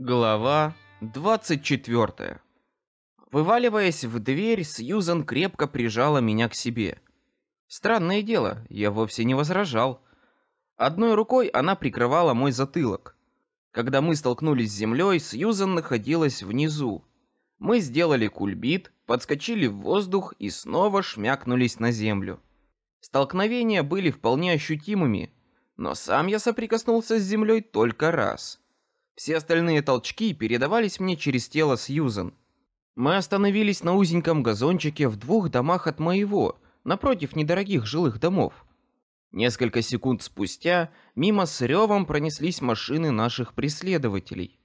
Глава 24. Вываливаясь в дверь, Сьюзан крепко прижала меня к себе. Странное дело, я вовсе не возражал. Одной рукой она прикрывала мой затылок. Когда мы столкнулись с землей, Сьюзан находилась внизу. Мы сделали кульбит, подскочили в воздух и снова шмякнулись на землю. Столкновения были вполне ощутимыми, но сам я соприкоснулся с землей только раз. Все остальные толчки передавались мне через тело Сьюзен. Мы остановились на узеньком газончике в двух домах от моего, напротив недорогих жилых домов. Несколько секунд спустя мимо с ревом пронеслись машины наших преследователей.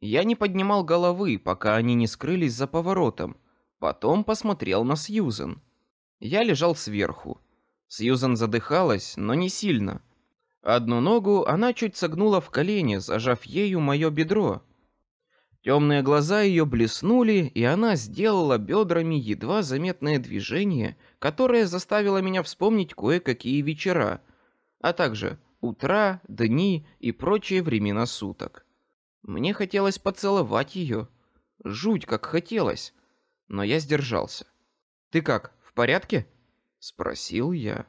Я не поднимал головы, пока они не скрылись за поворотом. Потом посмотрел на Сьюзен. Я лежал сверху. Сьюзен задыхалась, но не сильно. Одну ногу она чуть согнула в колени, зажав ею мое бедро. Темные глаза ее блеснули, и она сделала бедрами едва заметное движение, которое заставило меня вспомнить кое-какие вечера, а также утра, дни и прочие времена суток. Мне хотелось поцеловать ее, жуть как хотелось, но я сдержался. Ты как, в порядке? спросил я.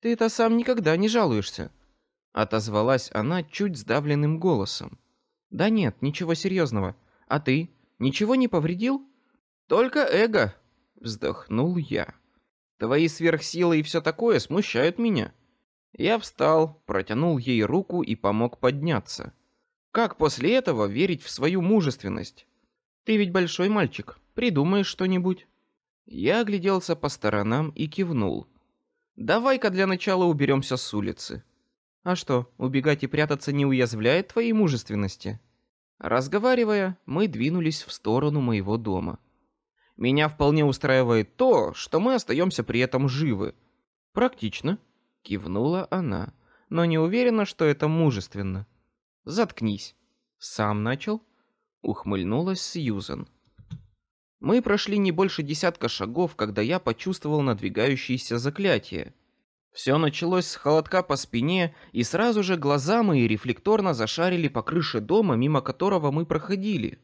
Ты-то сам никогда не жалуешься отозвалась она чуть сдавленным голосом. Да нет, ничего серьезного. А ты ничего не повредил? Только эго, вздохнул я. Твои сверхсилы и все такое смущают меня. Я встал, протянул ей руку и помог подняться. Как после этого верить в свою мужественность? Ты ведь большой мальчик, придумаешь что-нибудь. Я огляделся по сторонам и кивнул. Давай-ка для начала уберемся с улицы. А что, убегать и прятаться не уязвляет твоей мужественности? Разговаривая, мы двинулись в сторону моего дома. Меня вполне устраивает то, что мы остаемся при этом живы. Практично, кивнула она, но не уверена, что это мужественно. Заткнись. Сам начал. Ухмыльнулась Сьюзен. Мы прошли не больше десятка шагов, когда я почувствовал надвигающееся заклятие. Все началось с холодка по спине, и сразу же глаза мои рефлекторно зашарили по крыше дома, мимо которого мы проходили.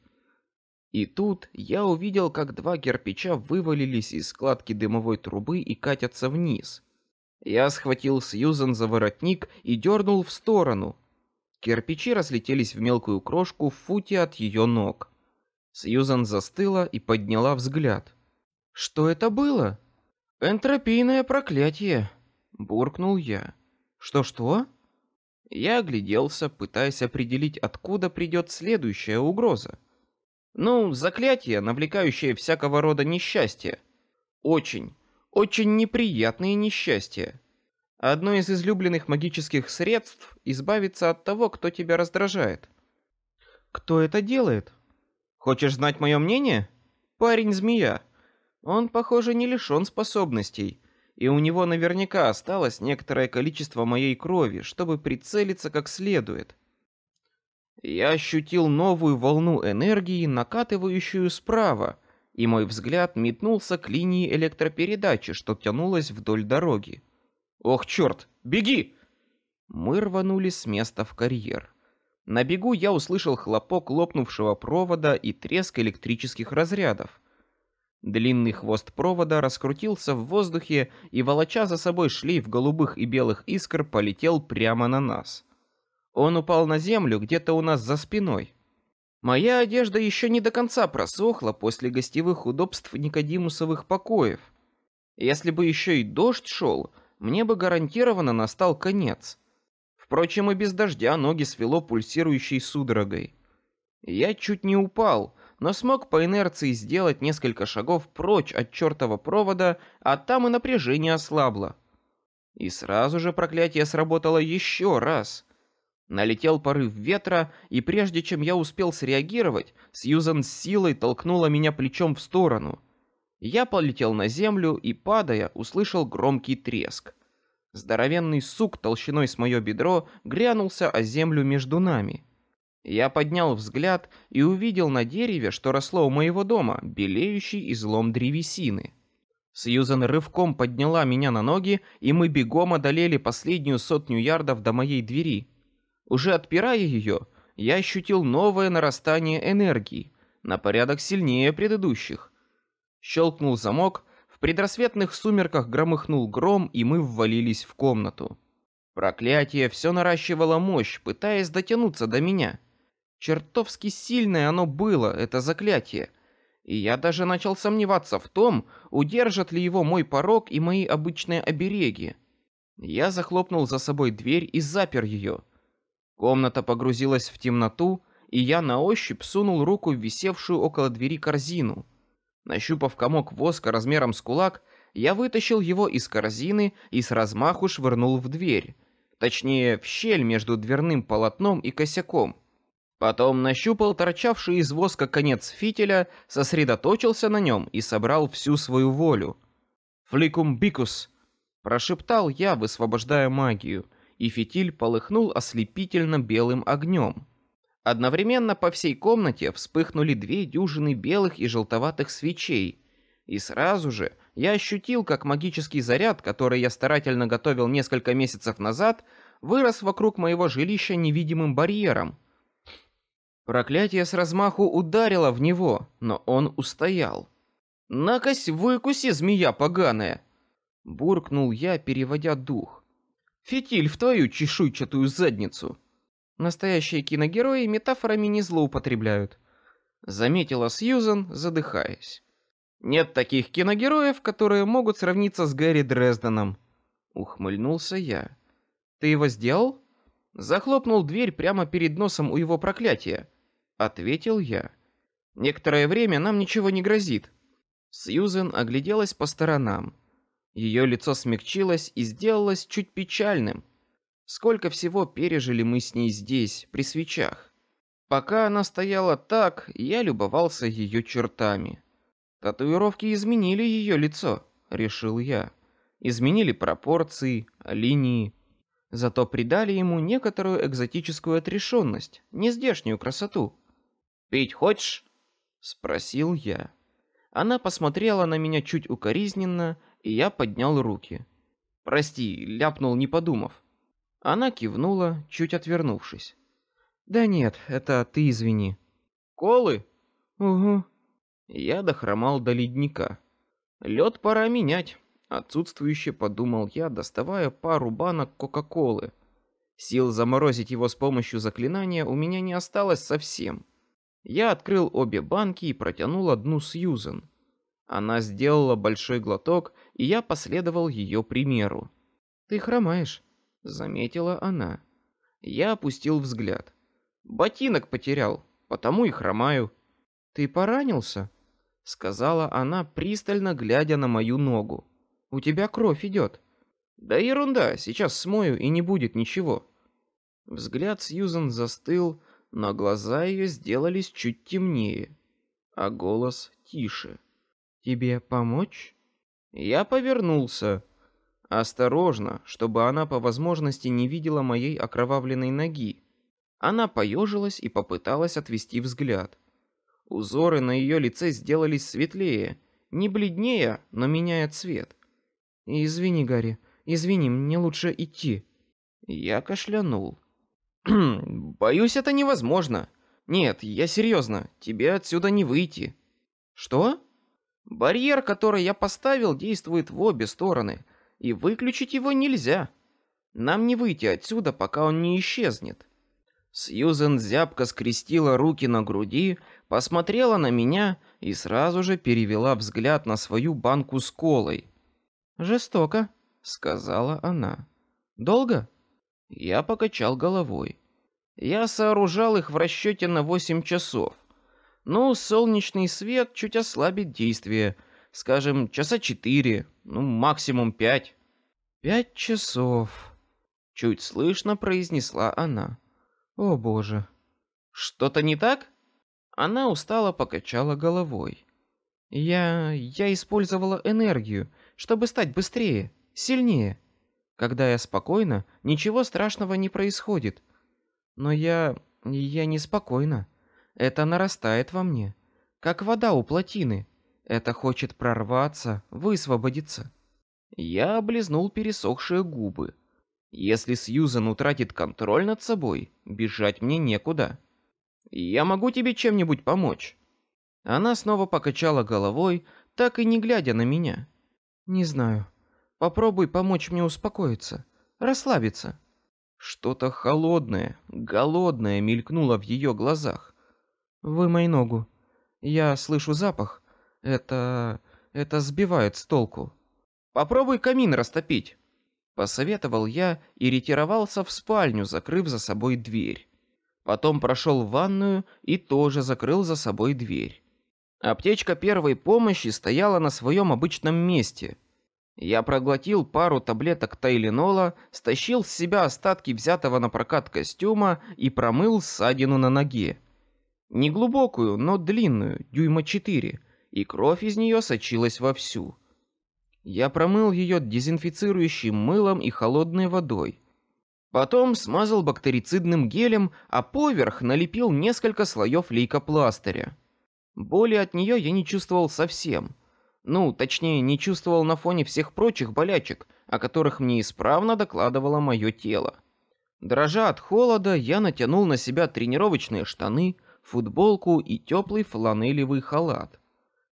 И тут я увидел, как два кирпича вывалились из складки дымовой трубы и катятся вниз. Я схватил Сьюзен за воротник и дернул в сторону. Кирпичи разлетелись в мелкую крошку в футе от ее ног. Сьюзен застыла и подняла взгляд. Что это было? Энтропийное проклятие, буркнул я. Что что? Я огляделся, пытаясь определить, откуда придет следующая угроза. Ну, заклятие, навлекающее всякого рода несчастье. Очень, очень неприятные несчастья. Одно из излюбленных магических средств избавиться от того, кто тебя раздражает. Кто это делает? Хочешь знать мое мнение? Парень змея. Он, похоже, не лишен способностей и у него наверняка осталось некоторое количество моей крови, чтобы прицелиться как следует. Я ощутил новую волну энергии, накатывающую справа, и мой взгляд метнулся к линии электропередачи, что тянулась вдоль дороги. Ох, черт, беги! Мы рванули с места в карьер. На бегу я услышал хлопок лопнувшего провода и треск электрических разрядов. Длинный хвост провода раскрутился в воздухе и, волоча за собой шлейф голубых и белых искр, полетел прямо на нас. Он упал на землю где-то у нас за спиной. Моя одежда еще не до конца просохла после гостевых удобств Никодимусовых покоев. Если бы еще и дождь шел, мне бы гарантированно настал конец. Впрочем, и без дождя ноги свело пульсирующей судорогой. Я чуть не упал, но смог по инерции сделать несколько шагов прочь от чертова провода, а там и напряжение ослабло. И сразу же проклятие сработало еще раз. Налетел порыв ветра, и прежде чем я успел среагировать, Сьюзан с силой толкнула меня плечом в сторону. Я полетел на землю и, падая, услышал громкий треск. Здоровенный сук толщиной с мое бедро грянулся о землю между нами. Я поднял взгляд и увидел на дереве, что росло у моего дома, белеющий излом древесины. Сьюзен рывком подняла меня на ноги, и мы бегом одолели последнюю сотню ярдов до моей двери. Уже отпирая ее, я ощутил новое нарастание энергии, на порядок сильнее предыдущих. Щелкнул замок, в предрассветных сумерках громыхнул гром, и мы ввалились в комнату. Проклятие все наращивало мощь, пытаясь дотянуться до меня. Чертовски сильное оно было, это заклятие, и я даже начал сомневаться в том, удержат ли его мой порог и мои обычные обереги. Я захлопнул за собой дверь и запер ее. Комната погрузилась в темноту, и я на ощупь сунул руку в висевшую около двери корзину. Нащупав комок воска размером с кулак, я вытащил его из корзины и с размаху швырнул в дверь, точнее в щель между дверным полотном и косяком. Потом нащупал торчавший из воска конец фитиля, сосредоточился на нем и собрал всю свою волю. Фликум бикус, прошептал я, высвобождая магию, и фитиль полыхнул ослепительно белым огнем. Одновременно по всей комнате вспыхнули две дюжины белых и желтоватых свечей, и сразу же я ощутил, как магический заряд, который я старательно готовил несколько месяцев назад, вырос вокруг моего жилища невидимым барьером. Проклятие с размаху ударило в него, но он устоял. Накось выкуси, змея поганая! буркнул я, переводя дух. Фитиль в твою чешуйчатую задницу. Настоящие киногерои метафорами не злоупотребляют, заметила Сьюзен, задыхаясь. Нет таких киногероев, которые могут сравниться с Гэри Дрезденом. Ухмыльнулся я. Ты его сделал? Захлопнул дверь прямо перед носом у его проклятия. Ответил я. Некоторое время нам ничего не грозит. Сьюзен огляделась по сторонам. Ее лицо смягчилось и сделалось чуть печальным. Сколько всего пережили мы с ней здесь, при свечах. Пока она стояла так, я любовался ее чертами. Татуировки изменили ее лицо, решил я. Изменили пропорции, линии, зато придали ему некоторую экзотическую отрешенность, нездешнюю красоту. Пить хочешь? спросил я. Она посмотрела на меня чуть укоризненно и я поднял руки. Прости, ляпнул, не подумав. Она кивнула, чуть отвернувшись. Да нет, это ты извини. Колы? Угу. Я дохромал до ледника. Лед пора менять. Отсутствующе подумал я, доставая пару банок Кока-Колы. Сил заморозить его с помощью заклинания у меня не осталось совсем. Я открыл обе банки и протянул одну Сьюзен. Она сделала большой глоток, и я последовал ее примеру. Ты хромаешь, заметила она. Я опустил взгляд. Ботинок потерял, потому и хромаю. Ты поранился? сказала она, пристально глядя на мою ногу. У тебя кровь идет. Да ерунда, сейчас смою и не будет ничего. Взгляд Сьюзен застыл, но глаза ее сделались чуть темнее, а голос тише. Тебе помочь? Я повернулся, осторожно, чтобы она по возможности не видела моей окровавленной ноги. Она поежилась и попыталась отвести взгляд. Узоры на ее лице сделались светлее, не бледнее, но меняя цвет. Извини, Гарри, извини, мне лучше идти. Я кашлянул. Боюсь, это невозможно. Нет, я серьезно, тебе отсюда не выйти. Что? Барьер, который я поставил, действует в обе стороны, и выключить его нельзя. Нам не выйти отсюда, пока он не исчезнет. Сьюзен зябко скрестила руки на груди, посмотрела на меня и сразу же перевела взгляд на свою банку с колой. Жестоко, сказала она. Долго? Я покачал головой. Я сооружал их в расчете на восемь часов. Ну, солнечный свет чуть ослабит действие, скажем, часа четыре, ну максимум пять. Пять часов. Чуть слышно произнесла она. О боже, что-то не так? Она устало покачала головой. Я я использовала энергию, чтобы стать быстрее, сильнее. Когда я спокойна, ничего страшного не происходит. Но я я не спокойна. Это нарастает во мне, как вода у плотины. Это хочет прорваться, высвободиться. Я облизнул пересохшие губы. Если Сьюзен утратит контроль над собой, бежать мне некуда. Я могу тебе чем-нибудь помочь?» Она снова покачала головой, так и не глядя на меня. «Не знаю. Попробуй помочь мне успокоиться, расслабиться». Что-то холодное, голодное мелькнуло в ее глазах. Вымой ногу. Я слышу запах. Это... это сбивает с толку. Попробуй камин растопить. Посоветовал я и ретировался в спальню, закрыв за собой дверь. Потом прошел в ванную и тоже закрыл за собой дверь. Аптечка первой помощи стояла на своем обычном месте, я проглотил пару таблеток тайленола, стащил с себя остатки взятого на прокат костюма и промыл ссадину на ноге. Не глубокую, но длинную, дюйма четыре, и кровь из нее сочилась вовсю. Я промыл ее дезинфицирующим мылом и холодной водой. Потом смазал бактерицидным гелем, а поверх налепил несколько слоев лейкопластыря. Боли от нее я не чувствовал совсем ну, точнее, не чувствовал на фоне всех прочих болячек, о которых мне исправно докладывало мое тело. Дрожа от холода, я натянул на себя тренировочные штаны, футболку и теплый фланелевый халат.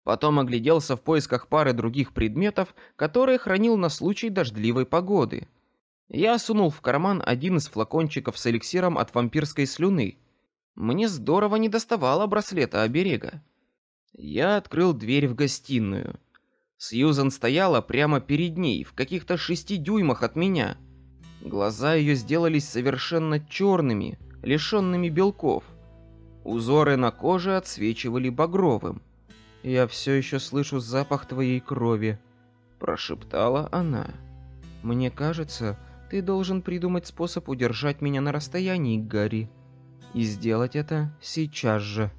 Потом огляделся в поисках пары других предметов, которые хранил на случай дождливой погоды. Я сунул в карман один из флакончиков с эликсиром от вампирской слюны. Мне здорово не доставало браслета оберега. Я открыл дверь в гостиную. Сьюзан стояла прямо перед ней, в каких-то шести дюймах от меня. Глаза ее сделались совершенно черными, лишенными белков. Узоры на коже отсвечивали багровым. Я все еще слышу запах твоей крови, прошептала она. Мне кажется, ты должен придумать способ удержать меня на расстоянии, Гарри, и сделать это сейчас же.